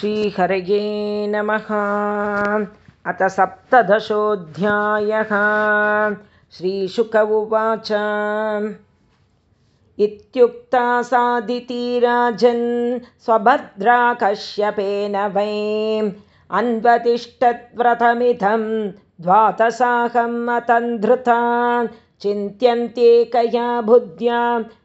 श्रीहरये नमः। अथ सप्तदशोऽध्यायः। श्रीशुक उवाच। इत्युक्ता सादितिराजन् स्वभद्रा कश्यपेन वैम् अन्वतिष्ठद्व्रतमिदं द्वादशाहम् चिन्त्यन्त्येकया बुद्ध्या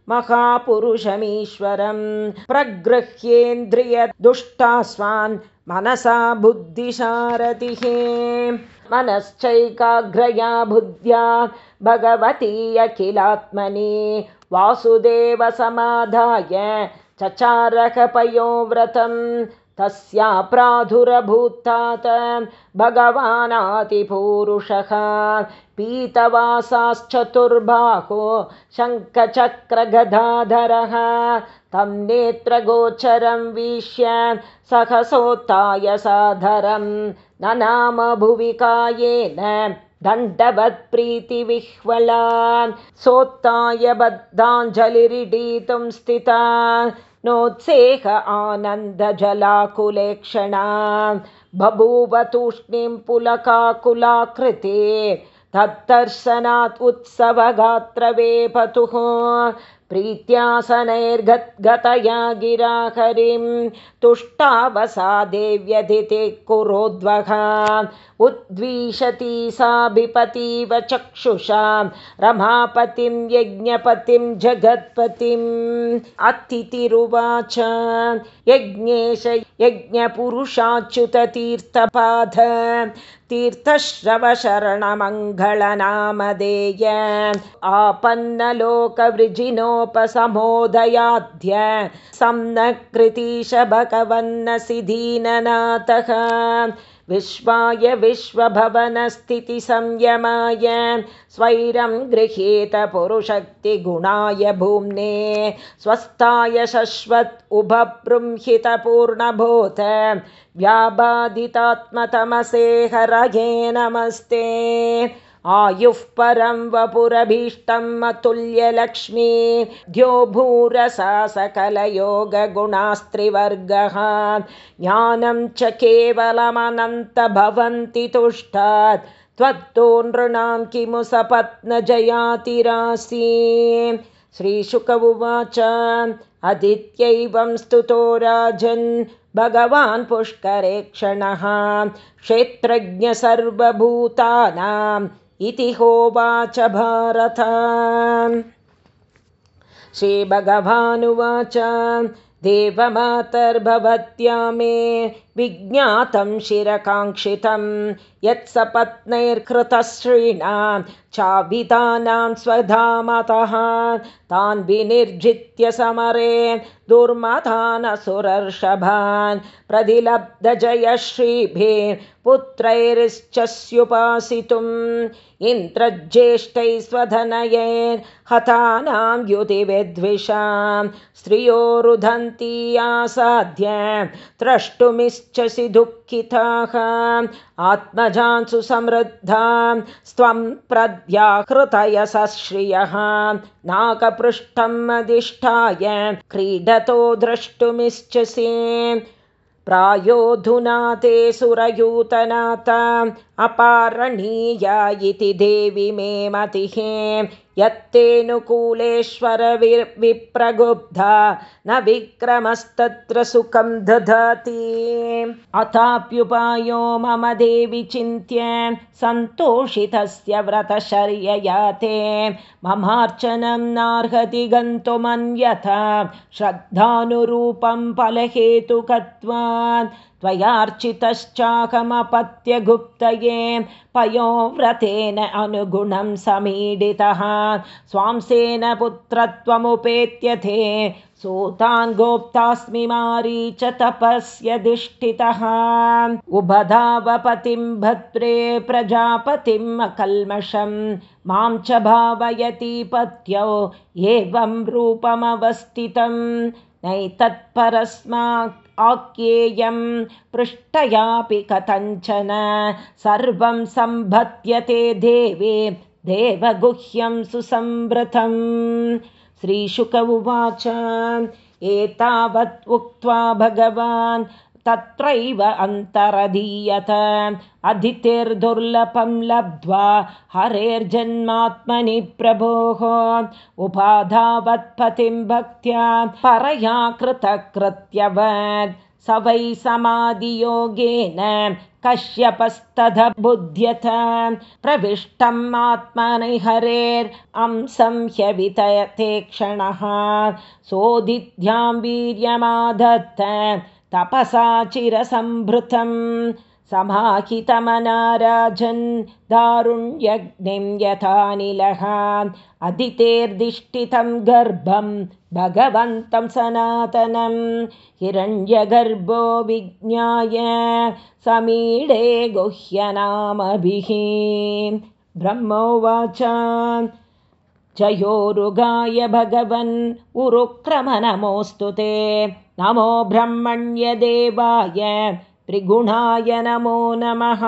महापुरुषमीश्वरं प्रगृह्येन्द्रियदुष्टास्वान् मनसा बुद्धिशारथिः मनश्चैकाग्रया बुद्ध्या भगवती अखिलात्मनि वासुदेवसमाधाय चचारकपयोव्रतम् तस्या प्रादुरभूतात् भगवानातिपूरुषः। पीतवासाश्चतुर्बाहो शङ्खचक्रगदाधरः। तं नेत्रगोचरं वीक्ष्य सहसोत्थाय साधरं। न नाम भुविकायेन दण्डवत्प्रीतिविह्वला। सोत्थाय बद्धाञ्जलिरिडीतुं स्थिता नोत्सेह आनन्दजलाकुलेक्षणा बभूव तूष्णीं पुलकाकुलाकृते तद्दर्शनात् उत्सवगात्रवेपतुः प्रीत्यासनैर्गद्गतया गिराहरिं तुष्टावसा देव्यदिति कुरोद्वः उद्विशति साभिपतीव चक्षुषा रमापतिं यज्ञपतिं जगत्पतिम् अतिथिरुवाच यज्ञेश यज्ञपुरुषाच्युततीर्थपाद। तीर्थश्रवशरणमङ्गलनामधेय आपन्नलोकवृजिनोपसमोदयाद्य सम्नकृतीश भगवन्नसि दीननाथः विश्वाय विश्वभवनस्थितिसंयमाय स्वैरं गृहीत पुरुषक्तिगुणाय भूम्ने स्वस्थाय शश्वत् उभबृंहितपूर्णभूत व्याबाधितात्मतमसे हरये नमस्ते आयुः परं वपुरभीष्टम् अतुल्यलक्ष्मी द्यो भूरसा सकलयोगगुणास्त्रिवर्गः ज्ञानं च केवलमनन्त भवन्ति तुष्टात् त्वत्तो नृणां किमु सपत्नजयातिरासि। श्रीशुक उवाच अदित्यैवं स्तुतो राजन् भगवान् पुष्करे क्षणः क्षेत्रज्ञ सर्वभूतानाम् इति होवाच भारत। श्रीभगवानुवाच देवमातर्भवत्या मे विज्ञातं शिरकाङ्क्षितं यत्सपत्नैर्कृतश्रीणां चावितानां स्वधामतः तान् विनिर्जित्य समरे दुर्मथानसुरर्षभान् पुत्रैश्च स्युपासितुम् इन्द्रज्येष्ठैः स्वधनयैर्हतानां युतिविद्विषां स्त्रियो रुदन्ती आसाध्य द्रष्टुमिच्छसि दुःखिताः। आत्मजान्सु समृद्धां। स्त्वं प्रद्याहृतयसश्रियः नाकपृष्ठम् अधिष्ठाय। क्रीडतो द्रष्टुमिच्छसि। प्रायोऽधुना ते सुरयूतनाथ अपारणीया इति देवि मे मतिः यत्तेऽनुकूलेश्वर विप्रगुब्धा न विक्रमस्तत्र सुखं दधति। अथाप्युपायो मम देवि चिन्त्य सन्तोषितस्य व्रतशर्यया ते। ममार्चनं नार्हति गन्तुमन्यथा श्रद्धानुरूपं फलहेतुकत्वात् त्वयार्चितश्चाकमपत्यगुप्तये पयोव्रतेन अनुगुणं समीडितः। स्वांसेन पुत्रत्वमुपेत्यथे सूतान् गोप्तास्मि मारी च तपस्यधिष्ठितः उभधावपतिं भद्रे प्रजापतिम् अकल्मषं मां च भावयति पत्यौ एवं रूपमवस्थितं नैतत्परस्मात् आख्येयं पृष्ठयापि कथञ्चन। सर्वं सम्भत्यते देवे देवगुह्यं सुसंवृतम्। श्रीशुक उवाच एतावत् उक्त्वा भगवान् तत्रैव अन्तरधीयत। अदितिर्दुर्लभं लब्ध्वा हरेर्जन्मात्मनि प्रभोः। उपाधावत्पतिं भक्त्या परया कृतकृत्यवत्। स वै समाधियोगेन कश्यपस्तदबुध्यत प्रविष्टम् आत्मनि हरेर्ंसं ह्यवितयते क्षणः। सोदित्यां वीर्यमादत्त तपसा चिरसम्भृतं समाहितमनाराजन् दारुण्यग्निं यथानिलः अदितेर्दिष्टितं गर्भं भगवन्तं सनातनं। हिरण्यगर्भो विज्ञाय समीडे गुह्यनामभिः। ब्रह्मोवाच। जयोरुगाय भगवन् उरुक्रमनमोऽस्तु ते नमो ब्रह्मण्यदेवाय त्रिगुणाय नमो नमः।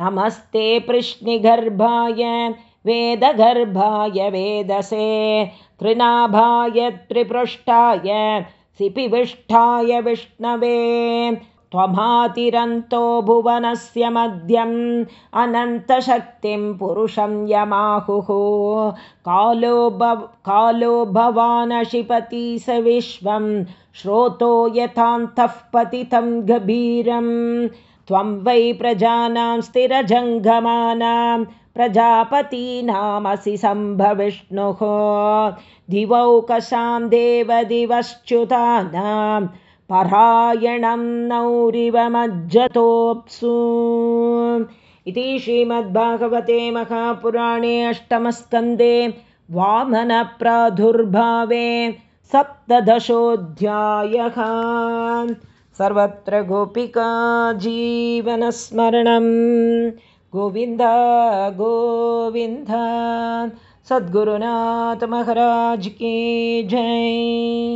नमस्ते पृश्निगर्भाय वेदगर्भाय वेदसे। त्रिनाभाय त्रिपृष्ठाय सिपिविष्ठाय विष्णवे त्वमातिरन्तो भुवनस्य मध्यम् अनन्तशक्तिं पुरुषं यमाहुः। कालो भव कालो भवानशिपति स विश्वं श्रोतो यथान्तः पतितं गभीरं त्वं वै प्रजानां स्थिरजङ्गमानां प्रजापतीनामसि सम्भविष्णुः। दिवौकशां देवदिवश्च्युतानां परायणं नौरिवमज्जतोऽप्सु इति श्रीमद्भागवते महापुराणे अष्टमस्कन्दे वामनप्रादुर्भावे सप्तदशोऽध्यायः। सर्वत्र गोपिका जीवनस्मरणं। गोविन्द गोविन्द सद्गुरुनाथमहाराज के जय